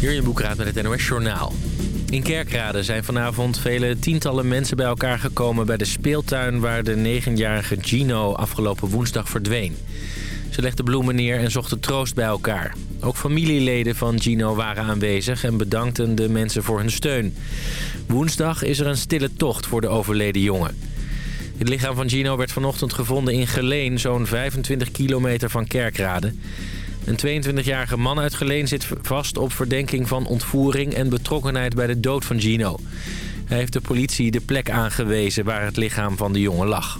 Hier in Boekraad met het NOS Journaal. In Kerkrade zijn vanavond vele tientallen mensen bij elkaar gekomen... bij de speeltuin waar de 9-jarige Gino afgelopen woensdag verdween. Ze legden bloemen neer en zochten troost bij elkaar. Ook familieleden van Gino waren aanwezig en bedankten de mensen voor hun steun. Woensdag is er een stille tocht voor de overleden jongen. Het lichaam van Gino werd vanochtend gevonden in Geleen, zo'n 25 kilometer van Kerkrade. Een 22-jarige man uit Geleen zit vast op verdenking van ontvoering en betrokkenheid bij de dood van Gino. Hij heeft de politie de plek aangewezen waar het lichaam van de jongen lag.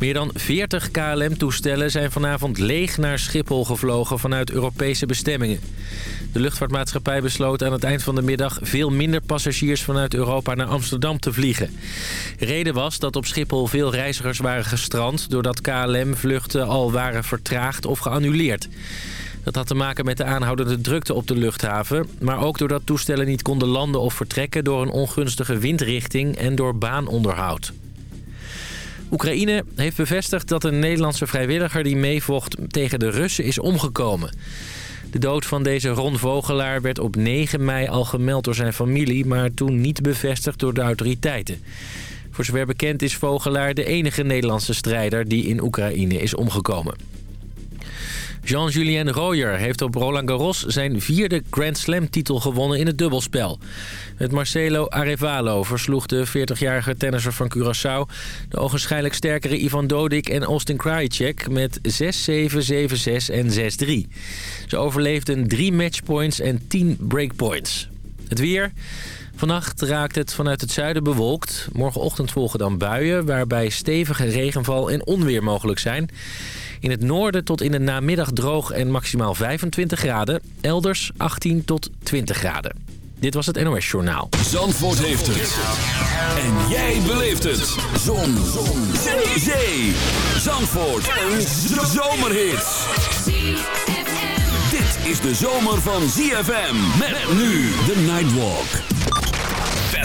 Meer dan 40 KLM-toestellen zijn vanavond leeg naar Schiphol gevlogen vanuit Europese bestemmingen. De luchtvaartmaatschappij besloot aan het eind van de middag veel minder passagiers vanuit Europa naar Amsterdam te vliegen. Reden was dat op Schiphol veel reizigers waren gestrand doordat KLM-vluchten al waren vertraagd of geannuleerd. Dat had te maken met de aanhoudende drukte op de luchthaven... maar ook doordat toestellen niet konden landen of vertrekken... door een ongunstige windrichting en door baanonderhoud. Oekraïne heeft bevestigd dat een Nederlandse vrijwilliger die meevocht tegen de Russen is omgekomen. De dood van deze Ron Vogelaar werd op 9 mei al gemeld door zijn familie... maar toen niet bevestigd door de autoriteiten. Voor zover bekend is Vogelaar de enige Nederlandse strijder die in Oekraïne is omgekomen. Jean-Julien Royer heeft op Roland Garros zijn vierde Grand Slam-titel gewonnen in het dubbelspel. Het Marcelo Arevalo versloeg de 40-jarige tennisser van Curaçao... de ogenschijnlijk sterkere Ivan Dodik en Austin Krajicek met 6-7, 7-6 en 6-3. Ze overleefden drie matchpoints en 10 breakpoints. Het weer... Vannacht raakt het vanuit het zuiden bewolkt. Morgenochtend volgen dan buien waarbij stevige regenval en onweer mogelijk zijn. In het noorden tot in de namiddag droog en maximaal 25 graden. Elders 18 tot 20 graden. Dit was het NOS Journaal. Zandvoort heeft het. En jij beleeft het. Zon. Zon. Zee. Zandvoort. Een zomerhit. Dit is de zomer van ZFM. Met nu de Nightwalk.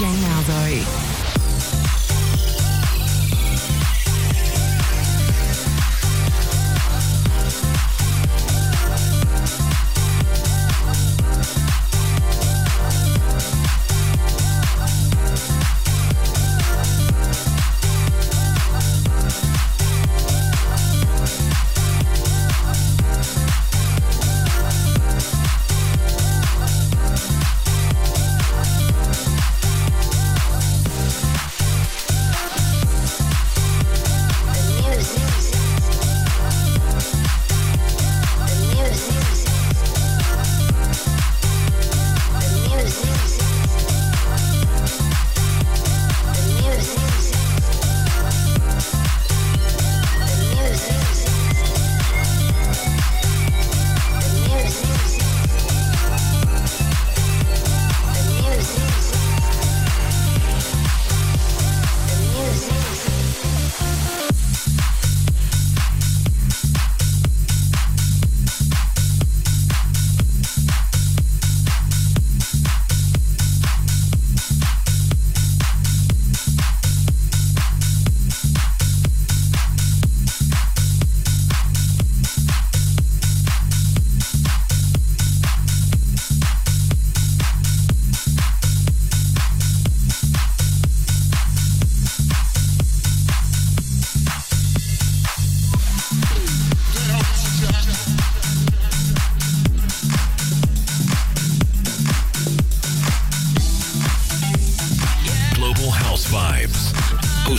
DJ Malzo.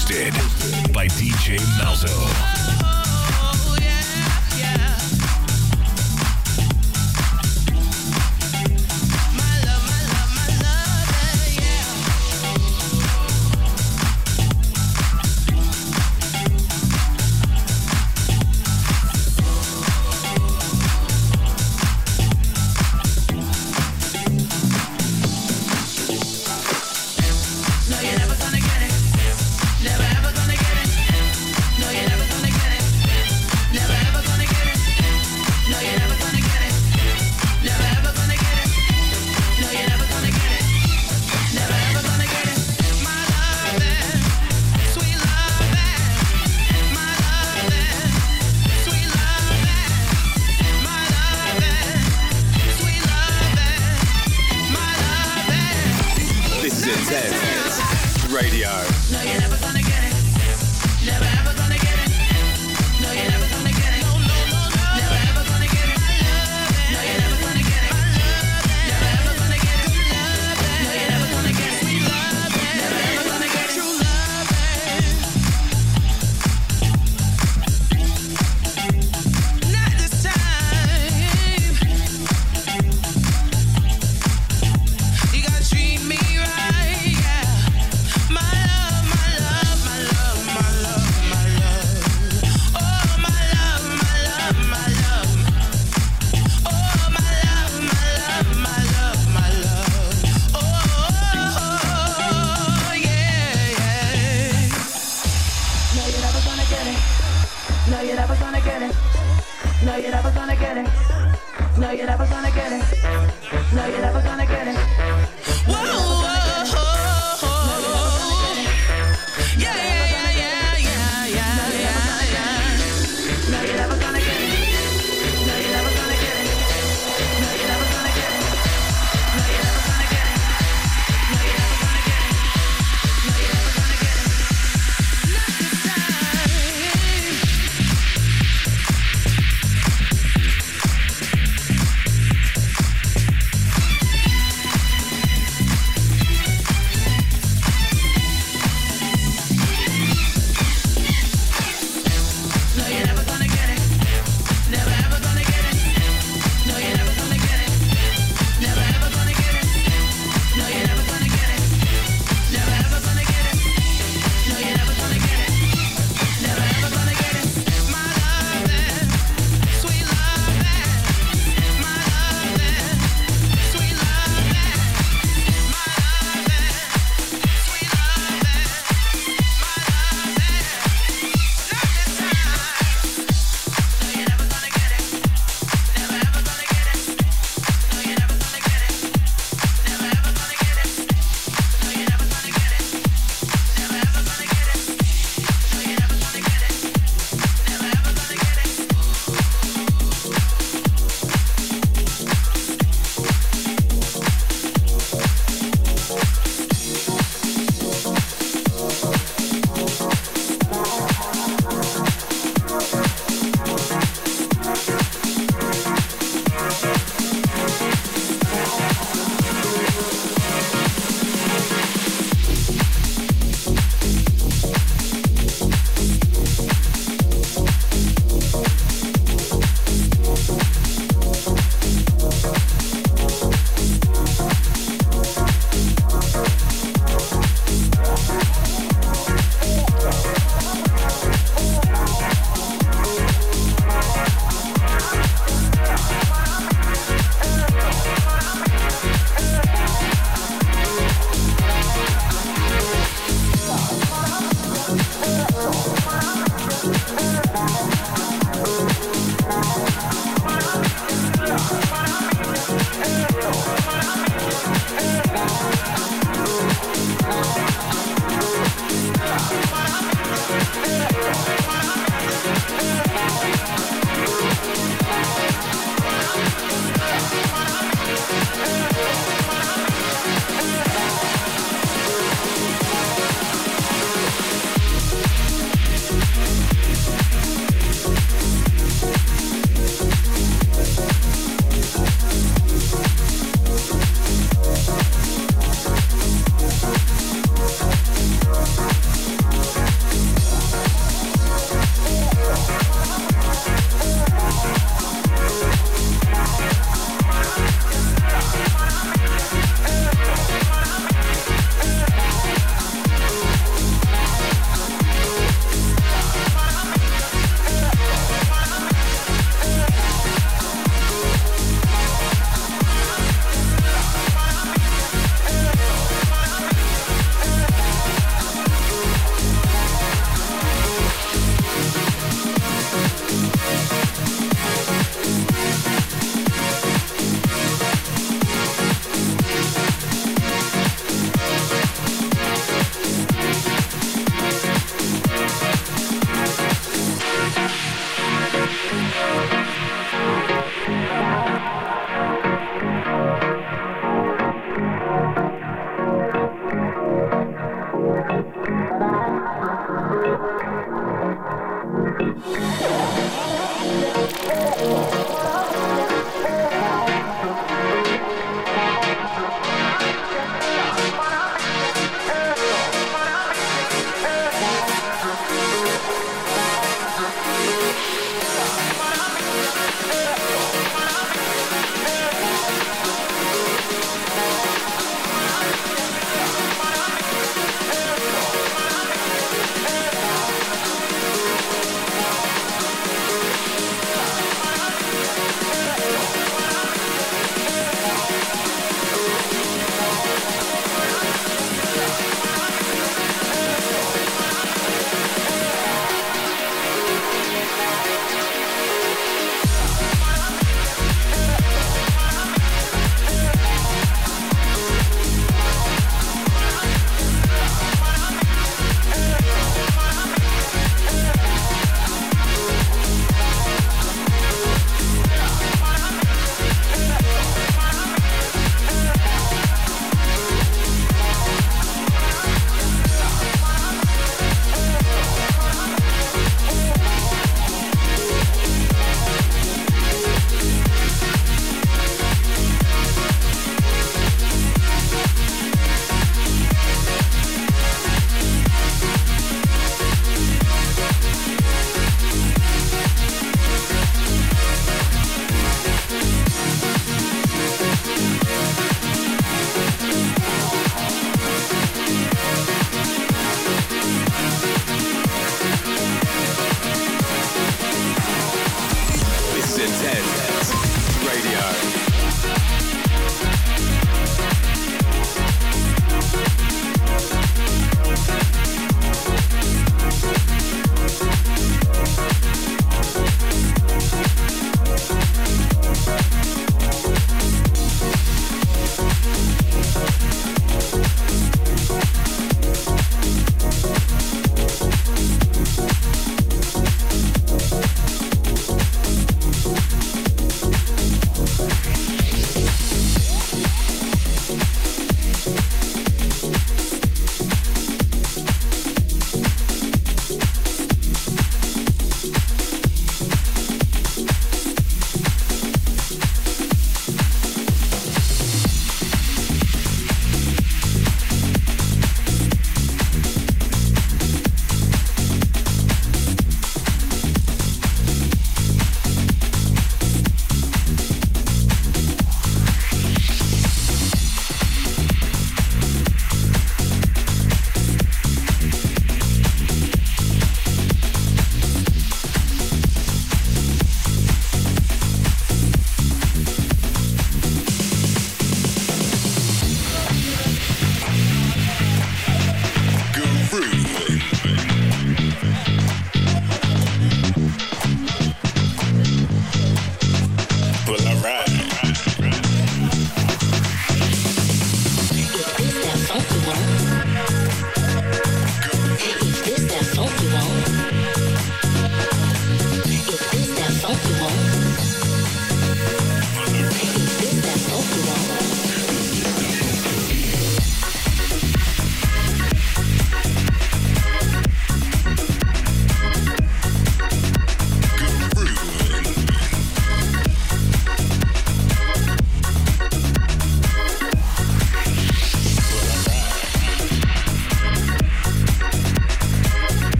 hosted by DJ Malzo. gonna get it. No, you're never gonna get it.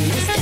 Mr.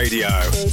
Radio.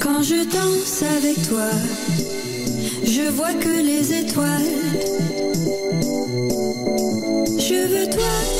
Quand je danse avec toi, je vois que les étoiles. Je veux toi.